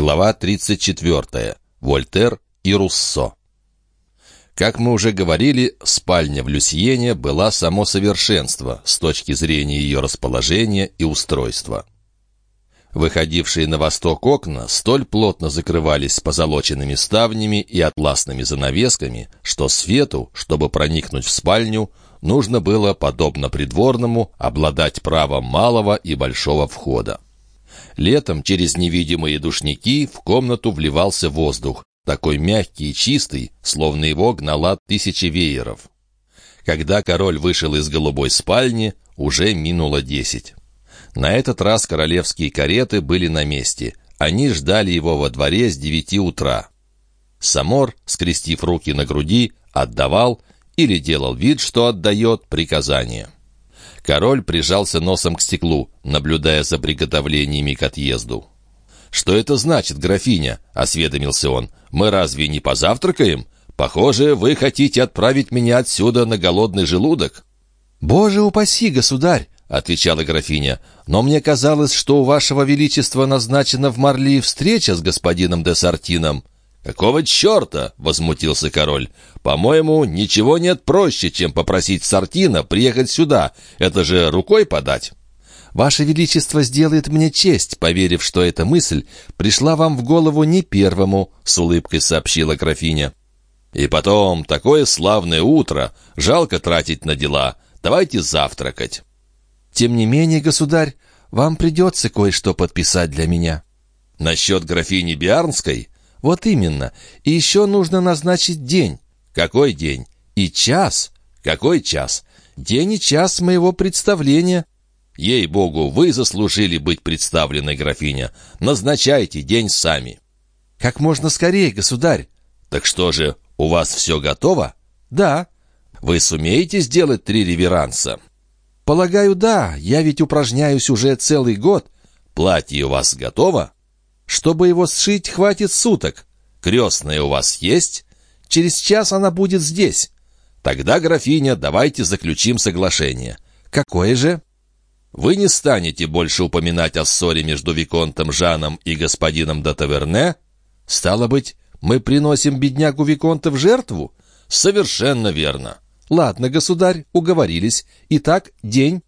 Глава 34. Вольтер и Руссо. Как мы уже говорили, спальня в Люсьене была само совершенство с точки зрения ее расположения и устройства. Выходившие на восток окна столь плотно закрывались позолоченными ставнями и атласными занавесками, что свету, чтобы проникнуть в спальню, нужно было, подобно придворному, обладать правом малого и большого входа. Летом через невидимые душники в комнату вливался воздух, такой мягкий и чистый, словно его гнала тысячи вееров. Когда король вышел из голубой спальни, уже минуло десять. На этот раз королевские кареты были на месте. Они ждали его во дворе с девяти утра. Самор, скрестив руки на груди, отдавал или делал вид, что отдает приказания. Король прижался носом к стеклу, наблюдая за приготовлениями к отъезду. «Что это значит, графиня?» — осведомился он. «Мы разве не позавтракаем? Похоже, вы хотите отправить меня отсюда на голодный желудок». «Боже упаси, государь!» — отвечала графиня. «Но мне казалось, что у вашего величества назначена в Марли встреча с господином де Сартином». «Какого черта?» — возмутился король. «По-моему, ничего нет проще, чем попросить Сартина приехать сюда. Это же рукой подать». «Ваше Величество сделает мне честь, поверив, что эта мысль пришла вам в голову не первому», — с улыбкой сообщила графиня. «И потом, такое славное утро. Жалко тратить на дела. Давайте завтракать». «Тем не менее, государь, вам придется кое-что подписать для меня». «Насчет графини Биарнской?» Вот именно. И еще нужно назначить день. Какой день? И час. Какой час? День и час моего представления. Ей-богу, вы заслужили быть представленной, графиня. Назначайте день сами. Как можно скорее, государь. Так что же, у вас все готово? Да. Вы сумеете сделать три реверанса? Полагаю, да. Я ведь упражняюсь уже целый год. Платье у вас готово? Чтобы его сшить, хватит суток. Крестная у вас есть? Через час она будет здесь. Тогда, графиня, давайте заключим соглашение. Какое же? Вы не станете больше упоминать о ссоре между Виконтом Жаном и господином де Таверне? Стало быть, мы приносим беднягу Виконта в жертву? Совершенно верно. Ладно, государь, уговорились. Итак, день.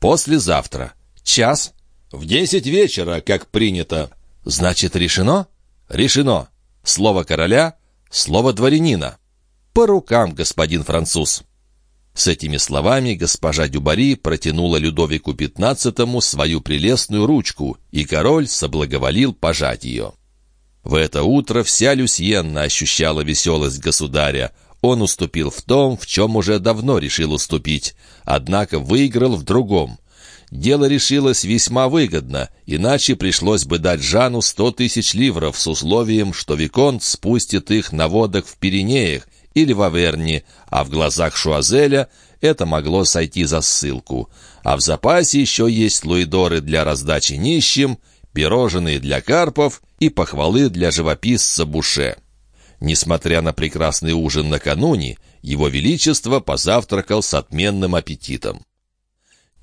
Послезавтра. Час. В десять вечера, как принято. «Значит, решено?» «Решено. Слово короля, слово дворянина». «По рукам, господин француз». С этими словами госпожа Дюбари протянула Людовику XV свою прелестную ручку, и король соблаговолил пожать ее. В это утро вся Люсьенна ощущала веселость государя. Он уступил в том, в чем уже давно решил уступить, однако выиграл в другом — Дело решилось весьма выгодно, иначе пришлось бы дать Жану сто тысяч ливров с условием, что Виконт спустит их на водах в Пиренеях или в Аверне, а в глазах Шуазеля это могло сойти за ссылку. А в запасе еще есть луидоры для раздачи нищим, пирожные для карпов и похвалы для живописца Буше. Несмотря на прекрасный ужин накануне, его величество позавтракал с отменным аппетитом.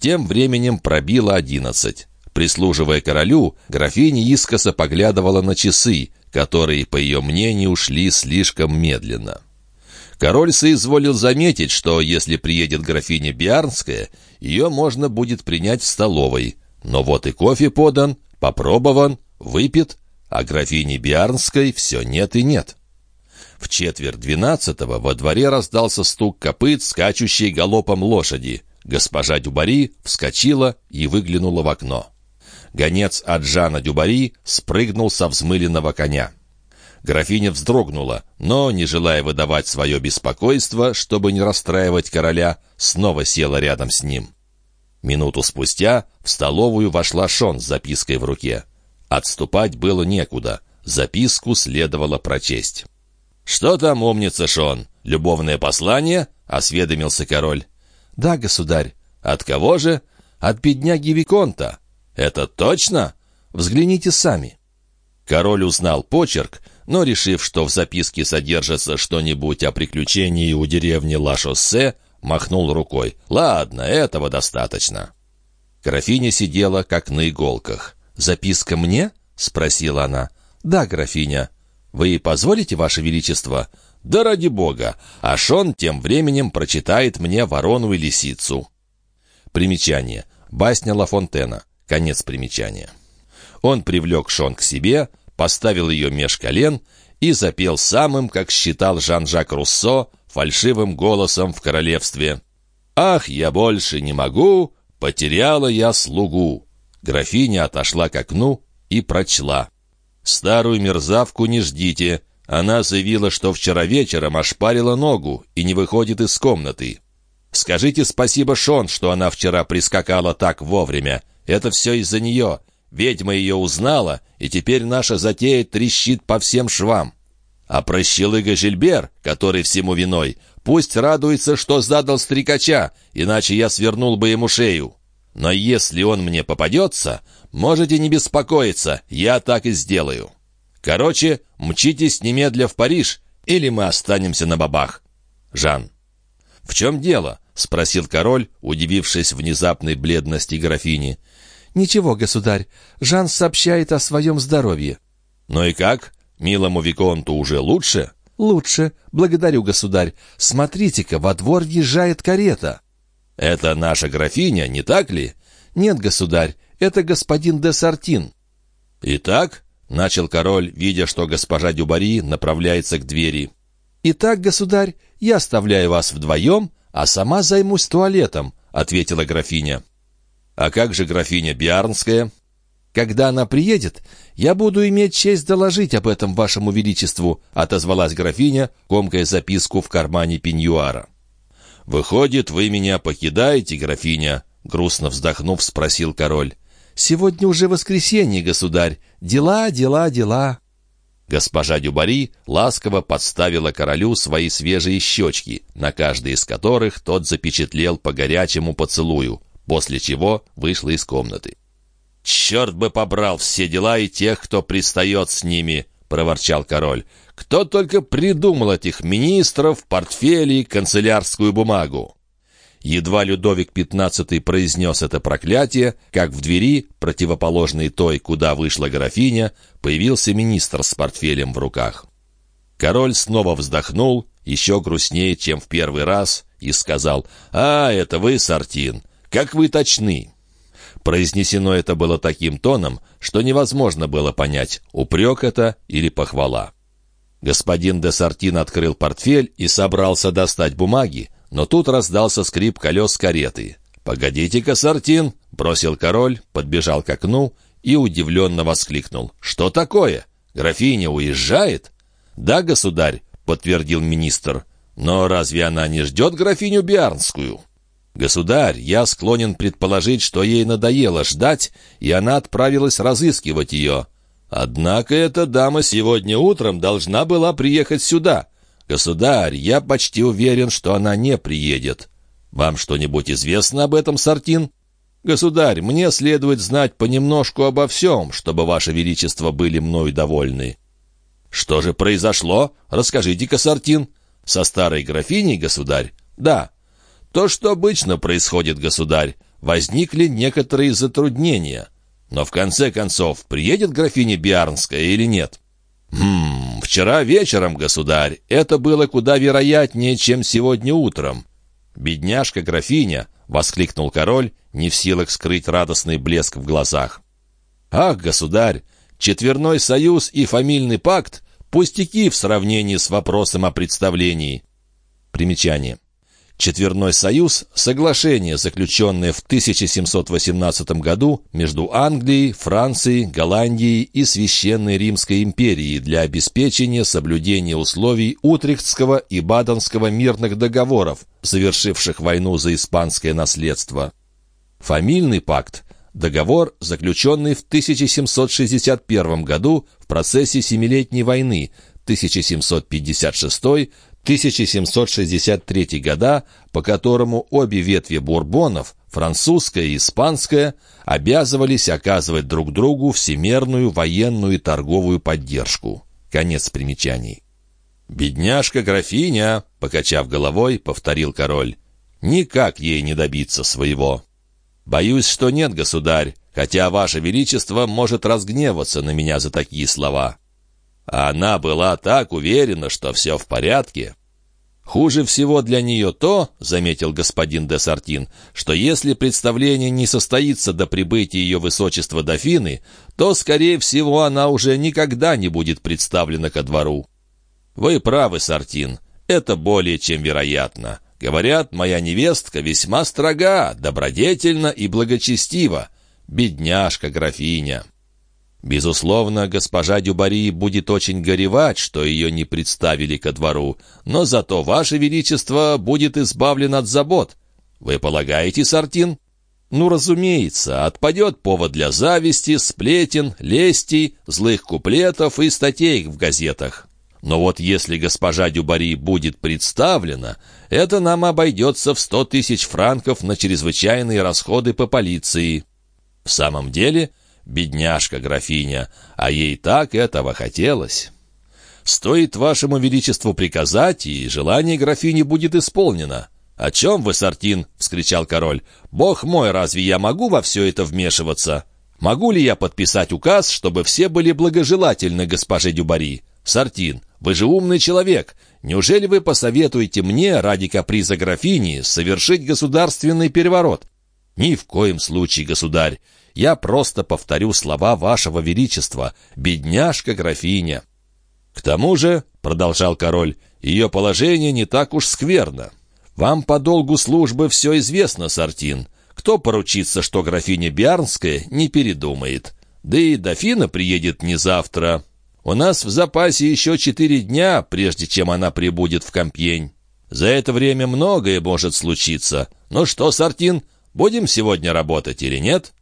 Тем временем пробило одиннадцать. Прислуживая королю, графиня искоса поглядывала на часы, которые, по ее мнению, ушли слишком медленно. Король соизволил заметить, что если приедет графиня Биарнская, ее можно будет принять в столовой. Но вот и кофе подан, попробован, выпит, а графини Биарнской все нет и нет. В четверть двенадцатого во дворе раздался стук копыт, скачущей галопом лошади — Госпожа Дюбари вскочила и выглянула в окно. Гонец от Жана Дюбари спрыгнул со взмыленного коня. Графиня вздрогнула, но, не желая выдавать свое беспокойство, чтобы не расстраивать короля, снова села рядом с ним. Минуту спустя в столовую вошла Шон с запиской в руке. Отступать было некуда, записку следовало прочесть. «Что там, умница Шон? Любовное послание?» — осведомился король. «Да, государь». «От кого же?» «От бедняги Виконта». «Это точно?» «Взгляните сами». Король узнал почерк, но, решив, что в записке содержится что-нибудь о приключении у деревни Ла-Шоссе, махнул рукой. «Ладно, этого достаточно». Графиня сидела, как на иголках. «Записка мне?» — спросила она. «Да, графиня». «Вы позволите, ваше величество?» «Да ради бога!» А Шон тем временем прочитает мне «Ворону и лисицу». Примечание. Басня Ла Фонтена. Конец примечания. Он привлек Шон к себе, поставил ее меж колен и запел самым, как считал Жан-Жак Руссо, фальшивым голосом в королевстве. «Ах, я больше не могу, потеряла я слугу». Графиня отошла к окну и прочла. «Старую мерзавку не ждите. Она заявила, что вчера вечером ошпарила ногу и не выходит из комнаты. Скажите спасибо, Шон, что она вчера прискакала так вовремя. Это все из-за нее. Ведьма ее узнала, и теперь наша затея трещит по всем швам. А прощелыга Жильбер, который всему виной, пусть радуется, что задал стрекача, иначе я свернул бы ему шею. Но если он мне попадется, можете не беспокоиться, я так и сделаю. Короче, мчитесь немедля в Париж, или мы останемся на бабах. Жан. «В чем дело?» — спросил король, удивившись внезапной бледности графини. «Ничего, государь. Жан сообщает о своем здоровье». «Ну и как? Милому Виконту уже лучше?» «Лучше. Благодарю, государь. Смотрите-ка, во двор въезжает карета». «Это наша графиня, не так ли?» «Нет, государь, это господин де Сартин». «Итак?» — начал король, видя, что госпожа Дюбари направляется к двери. «Итак, государь, я оставляю вас вдвоем, а сама займусь туалетом», — ответила графиня. «А как же графиня Биарнская?» «Когда она приедет, я буду иметь честь доложить об этом вашему величеству», — отозвалась графиня, комкая записку в кармане пеньюара. «Выходит, вы меня покидаете, графиня?» — грустно вздохнув, спросил король. «Сегодня уже воскресенье, государь. Дела, дела, дела». Госпожа Дюбари ласково подставила королю свои свежие щечки, на каждой из которых тот запечатлел по горячему поцелую, после чего вышла из комнаты. «Черт бы побрал все дела и тех, кто пристает с ними!» — проворчал король. Кто только придумал этих министров, портфели, канцелярскую бумагу? Едва Людовик XV произнес это проклятие, как в двери, противоположной той, куда вышла графиня, появился министр с портфелем в руках. Король снова вздохнул, еще грустнее, чем в первый раз, и сказал, «А, это вы, Сартин, как вы точны!» Произнесено это было таким тоном, что невозможно было понять, упрек это или похвала. Господин де Сартин открыл портфель и собрался достать бумаги, но тут раздался скрип колес кареты. «Погодите-ка, Сартин!» — бросил король, подбежал к окну и удивленно воскликнул. «Что такое? Графиня уезжает?» «Да, государь», — подтвердил министр. «Но разве она не ждет графиню Биарнскую?» «Государь, я склонен предположить, что ей надоело ждать, и она отправилась разыскивать ее. Однако эта дама сегодня утром должна была приехать сюда. Государь, я почти уверен, что она не приедет. Вам что-нибудь известно об этом, Сартин? Государь, мне следует знать понемножку обо всем, чтобы Ваше Величество были мною довольны. Что же произошло? Расскажите-ка, Сартин. Со старой графиней, государь? Да. То, что обычно происходит, государь. Возникли некоторые затруднения. Но в конце концов, приедет графиня Биарнская или нет? «Хм, вчера вечером, государь, это было куда вероятнее, чем сегодня утром». «Бедняжка-графиня!» — воскликнул король, не в силах скрыть радостный блеск в глазах. «Ах, государь, четверной союз и фамильный пакт — пустяки в сравнении с вопросом о представлении». Примечание. Четверной союз – соглашение, заключенное в 1718 году между Англией, Францией, Голландией и Священной Римской империей для обеспечения соблюдения условий Утрехтского и Баденского мирных договоров, завершивших войну за испанское наследство. Фамильный пакт – договор, заключенный в 1761 году в процессе Семилетней войны 1756 1763 года, по которому обе ветви бурбонов, французская и испанская, обязывались оказывать друг другу всемерную военную и торговую поддержку. Конец примечаний. «Бедняжка-графиня», — покачав головой, повторил король, — «никак ей не добиться своего». «Боюсь, что нет, государь, хотя ваше величество может разгневаться на меня за такие слова». А она была так уверена, что все в порядке. «Хуже всего для нее то, — заметил господин де Сартин, — что если представление не состоится до прибытия ее высочества дофины, то, скорее всего, она уже никогда не будет представлена ко двору». «Вы правы, Сартин, это более чем вероятно. Говорят, моя невестка весьма строга, добродетельна и благочестива. Бедняжка графиня». Безусловно, госпожа Дюбари будет очень горевать, что ее не представили ко двору, но зато ваше величество будет избавлен от забот. Вы полагаете, Сартин? Ну, разумеется, отпадет повод для зависти, сплетен, лести, злых куплетов и статей в газетах. Но вот если госпожа Дюбари будет представлена, это нам обойдется в сто тысяч франков на чрезвычайные расходы по полиции. В самом деле, бедняжка графиня, а ей так этого хотелось. Стоит вашему величеству приказать, и желание графини будет исполнено. «О чем вы, Сартин?» — вскричал король. «Бог мой, разве я могу во все это вмешиваться? Могу ли я подписать указ, чтобы все были благожелательны госпоже Дюбари? Сартин, вы же умный человек. Неужели вы посоветуете мне, ради каприза графини, совершить государственный переворот? Ни в коем случае, государь. Я просто повторю слова вашего величества, бедняжка-графиня». «К тому же», — продолжал король, — «ее положение не так уж скверно. Вам по долгу службы все известно, Сартин. Кто поручится, что графиня Биарнская не передумает? Да и дофина приедет не завтра. У нас в запасе еще четыре дня, прежде чем она прибудет в Компьень. За это время многое может случиться. Ну что, Сартин, будем сегодня работать или нет?»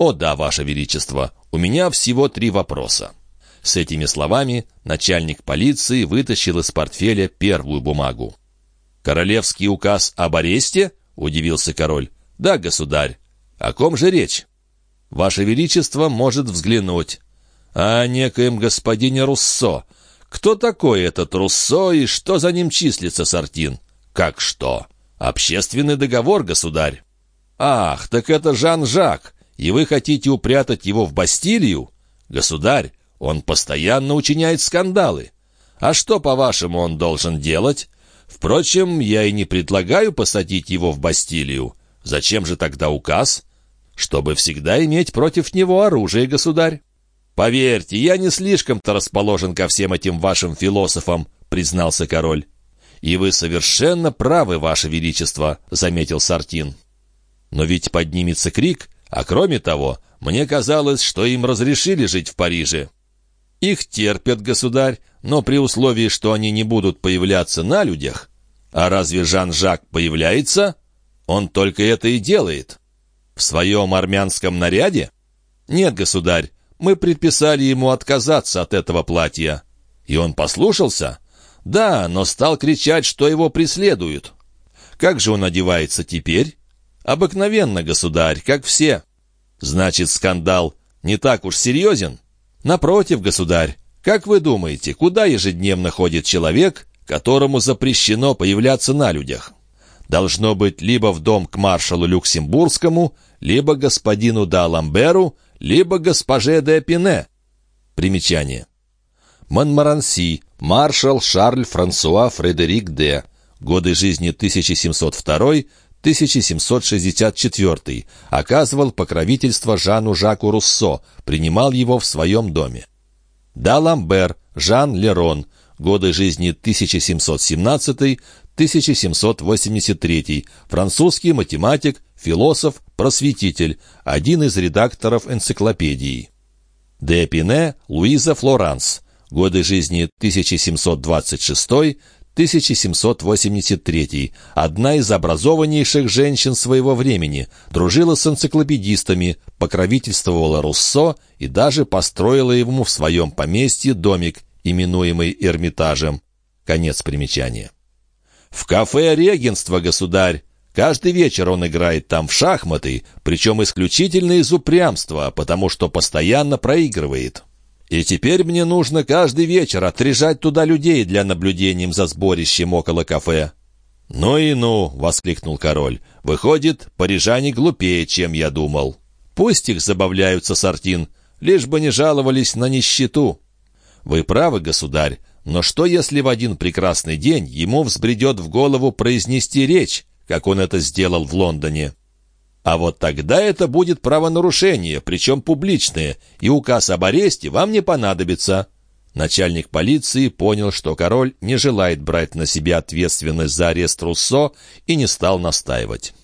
«О да, Ваше Величество, у меня всего три вопроса». С этими словами начальник полиции вытащил из портфеля первую бумагу. «Королевский указ об аресте?» — удивился король. «Да, государь. О ком же речь?» «Ваше Величество может взглянуть». «О некоем господине Руссо. Кто такой этот Руссо и что за ним числится, Сартин?» «Как что?» «Общественный договор, государь». «Ах, так это Жан-Жак и вы хотите упрятать его в Бастилию? Государь, он постоянно учиняет скандалы. А что, по-вашему, он должен делать? Впрочем, я и не предлагаю посадить его в Бастилию. Зачем же тогда указ? Чтобы всегда иметь против него оружие, государь. Поверьте, я не слишком-то расположен ко всем этим вашим философам, признался король. «И вы совершенно правы, ваше величество», — заметил Сартин. «Но ведь поднимется крик, а кроме того, мне казалось, что им разрешили жить в Париже. Их терпят, государь, но при условии, что они не будут появляться на людях. А разве Жан-Жак появляется? Он только это и делает. В своем армянском наряде? Нет, государь, мы предписали ему отказаться от этого платья. И он послушался? Да, но стал кричать, что его преследуют. Как же он одевается теперь? «Обыкновенно, государь, как все». «Значит, скандал не так уж серьезен?» «Напротив, государь, как вы думаете, куда ежедневно ходит человек, которому запрещено появляться на людях?» «Должно быть либо в дом к маршалу Люксембургскому, либо господину Даламберу, либо госпоже де Пине». Примечание. Монмаранси, маршал Шарль Франсуа Фредерик де. Годы жизни 1702 1764, оказывал покровительство Жану Жаку Руссо, принимал его в своем доме. Да Ламбер, Жан Лерон, годы жизни 1717-1783, французский математик, философ, просветитель, один из редакторов энциклопедии. Де Пине Луиза Флоранс, годы жизни 1726 1783, одна из образованнейших женщин своего времени, дружила с энциклопедистами, покровительствовала Руссо и даже построила ему в своем поместье домик, именуемый Эрмитажем. Конец примечания. «В кафе регенство, государь! Каждый вечер он играет там в шахматы, причем исключительно из упрямства, потому что постоянно проигрывает». И теперь мне нужно каждый вечер отрежать туда людей для наблюдения за сборищем около кафе». «Ну и ну!» — воскликнул король. «Выходит, парижане глупее, чем я думал. Пусть их забавляются, Сартин, лишь бы не жаловались на нищету». «Вы правы, государь, но что, если в один прекрасный день ему взбредет в голову произнести речь, как он это сделал в Лондоне?» А вот тогда это будет правонарушение, причем публичное, и указ об аресте вам не понадобится. Начальник полиции понял, что король не желает брать на себя ответственность за арест Руссо и не стал настаивать.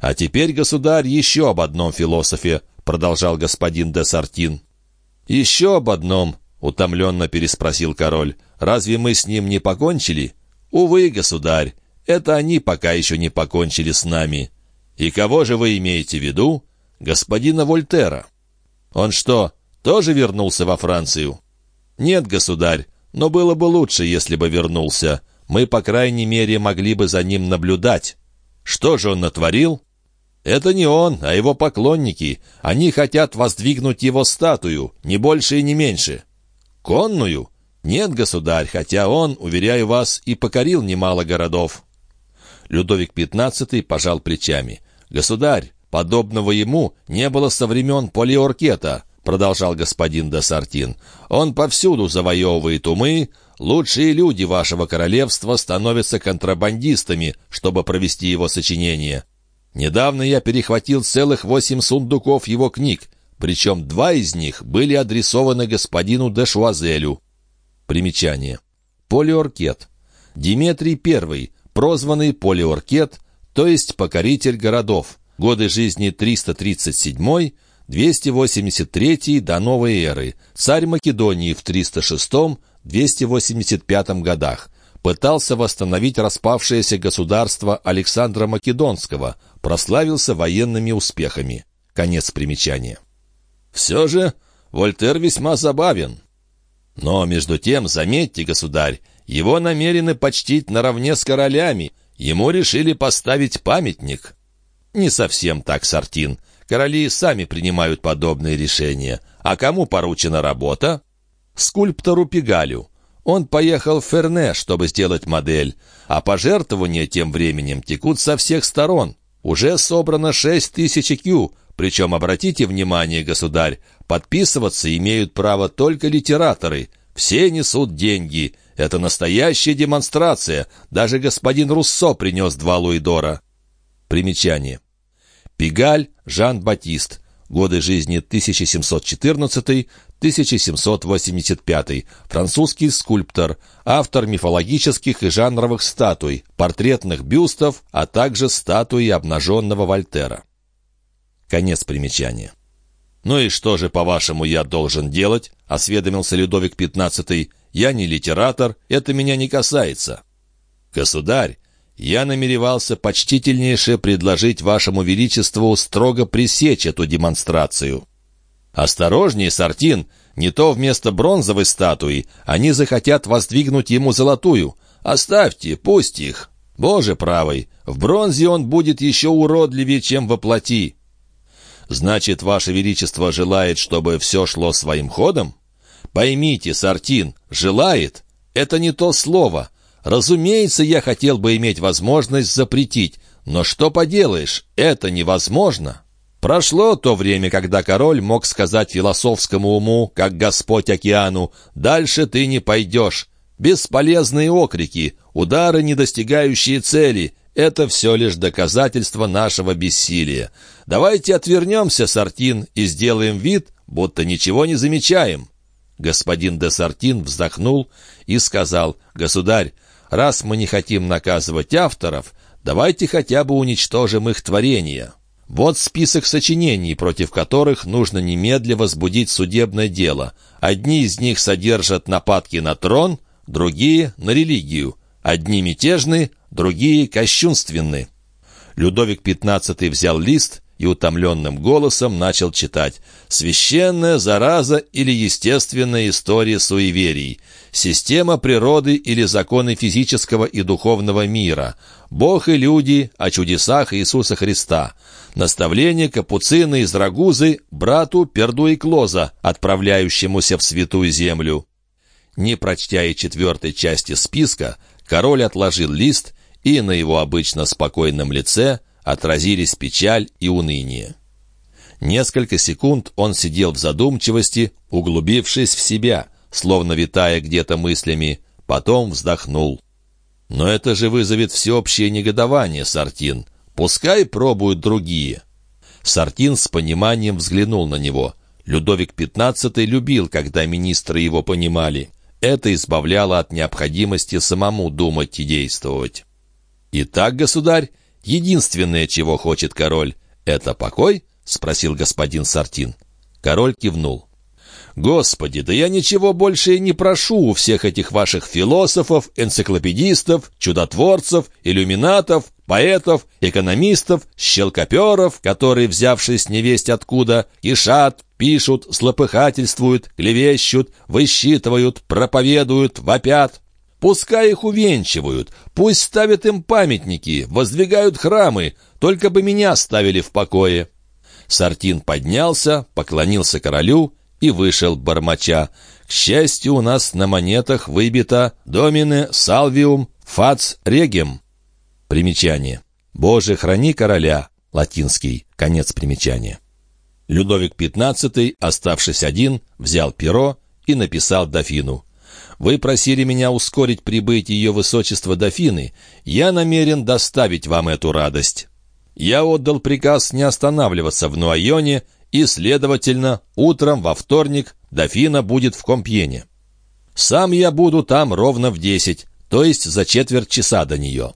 «А теперь, государь, еще об одном философе», — продолжал господин де Сартин. «Еще об одном», — утомленно переспросил король. «Разве мы с ним не покончили?» «Увы, государь, это они пока еще не покончили с нами». «И кого же вы имеете в виду?» «Господина Вольтера». «Он что, тоже вернулся во Францию?» «Нет, государь, но было бы лучше, если бы вернулся. Мы, по крайней мере, могли бы за ним наблюдать. Что же он натворил?» «Это не он, а его поклонники. Они хотят воздвигнуть его статую, не больше и не меньше». «Конную?» «Нет, государь, хотя он, уверяю вас, и покорил немало городов». Людовик XV пожал плечами. «Государь, подобного ему не было со времен Полиоркета», продолжал господин де Сартин. «Он повсюду завоевывает умы, лучшие люди вашего королевства становятся контрабандистами, чтобы провести его сочинение. Недавно я перехватил целых восемь сундуков его книг, причем два из них были адресованы господину де Шуазелю». Примечание. Полиоркет. Диметрий I, прозванный Полиоркет, то есть покоритель городов. Годы жизни 337-283 до новой эры. Царь Македонии в 306-285 годах. Пытался восстановить распавшееся государство Александра Македонского, прославился военными успехами. Конец примечания. Все же Вольтер весьма забавен. Но, между тем, заметьте, государь, его намерены почтить наравне с королями, Ему решили поставить памятник. Не совсем так, Сартин. Короли сами принимают подобные решения. А кому поручена работа? Скульптору Пигалю. Он поехал в Ферне, чтобы сделать модель, а пожертвования тем временем текут со всех сторон. Уже собрано шесть тысяч кю, причем, обратите внимание, государь, подписываться имеют право только литераторы. Все несут деньги — это настоящая демонстрация. Даже господин Руссо принес два луидора. Примечание. Пигаль Жан-Батист. Годы жизни 1714-1785. Французский скульптор. Автор мифологических и жанровых статуй, портретных бюстов, а также статуи обнаженного Вольтера. Конец примечания. «Ну и что же, по-вашему, я должен делать?» — осведомился Людовик XV. Я не литератор, это меня не касается. Государь, я намеревался почтительнейше предложить вашему величеству строго пресечь эту демонстрацию. Осторожнее, Сартин, не то вместо бронзовой статуи они захотят воздвигнуть ему золотую. Оставьте, пусть их. Боже правый, в бронзе он будет еще уродливее, чем во плоти. Значит, ваше величество желает, чтобы все шло своим ходом? Поймите, Сартин, желает — это не то слово. Разумеется, я хотел бы иметь возможность запретить, но что поделаешь, это невозможно. Прошло то время, когда король мог сказать философскому уму, как Господь океану, «Дальше ты не пойдешь». Бесполезные окрики, удары, не достигающие цели — это все лишь доказательство нашего бессилия. Давайте отвернемся, Сартин, и сделаем вид, будто ничего не замечаем. Господин де Сартин вздохнул и сказал, «Государь, раз мы не хотим наказывать авторов, давайте хотя бы уничтожим их творения». Вот список сочинений, против которых нужно немедля возбудить судебное дело. Одни из них содержат нападки на трон, другие — на религию. Одни мятежны, другие — кощунственны. Людовик XV взял лист и утомленным голосом начал читать «Священная зараза или естественная история суеверий», «Система природы или законы физического и духовного мира», «Бог и люди о чудесах Иисуса Христа», «Наставление капуцина из Рагузы брату Перду и Клоза, отправляющемуся в Святую Землю». Не прочтя и четвертой части списка, король отложил лист, и на его обычно спокойном лице отразились печаль и уныние. Несколько секунд он сидел в задумчивости, углубившись в себя, словно витая где-то мыслями, потом вздохнул. «Но это же вызовет всеобщее негодование, Сартин. Пускай пробуют другие». Сартин с пониманием взглянул на него. Людовик XV любил, когда министры его понимали. Это избавляло от необходимости самому думать и действовать. «Итак, государь, единственное, чего хочет король, это покой?» — спросил господин Сартин. Король кивнул. «Господи, да я ничего больше и не прошу у всех этих ваших философов, энциклопедистов, чудотворцев, иллюминатов, поэтов, экономистов, щелкоперов, которые, взявшись невесть откуда, кишат, пишут, слопыхательствуют, клевещут, высчитывают, проповедуют, вопят. Пускай их увенчивают, пусть ставят им памятники, воздвигают храмы, только бы меня ставили в покое». Сартин поднялся, поклонился королю и вышел, бормоча. «К счастью, у нас на монетах выбито «Домине Салвиум Фац Регем». Примечание. «Боже, храни короля». Латинский. Конец примечания. Людовик XV, оставшись один, взял перо и написал дофину. «Вы просили меня ускорить прибытие ее высочества дофины. Я намерен доставить вам эту радость. Я отдал приказ не останавливаться в Нуайоне, и, следовательно, утром во вторник дофина будет в Компьене. Сам я буду там ровно в десять, то есть за четверть часа до нее.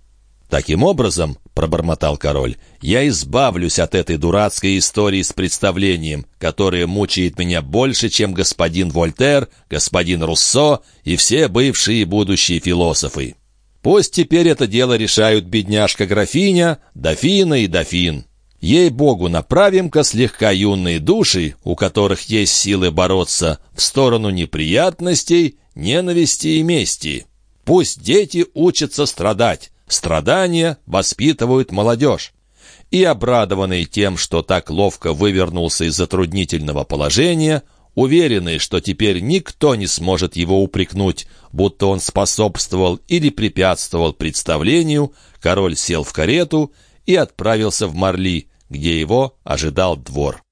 Таким образом, — пробормотал король, — я избавлюсь от этой дурацкой истории с представлением, которая мучает меня больше, чем господин Вольтер, господин Руссо и все бывшие и будущие философы. Пусть теперь это дело решают бедняжка-графиня, дофина и дофин. Ей-богу, направим-ка слегка юные души, у которых есть силы бороться, в сторону неприятностей, ненависти и мести. Пусть дети учатся страдать. Страдания воспитывают молодежь. И, обрадованный тем, что так ловко вывернулся из затруднительного положения, уверенный, что теперь никто не сможет его упрекнуть, будто он способствовал или препятствовал представлению, король сел в карету и отправился в Марли, где его ожидал двор.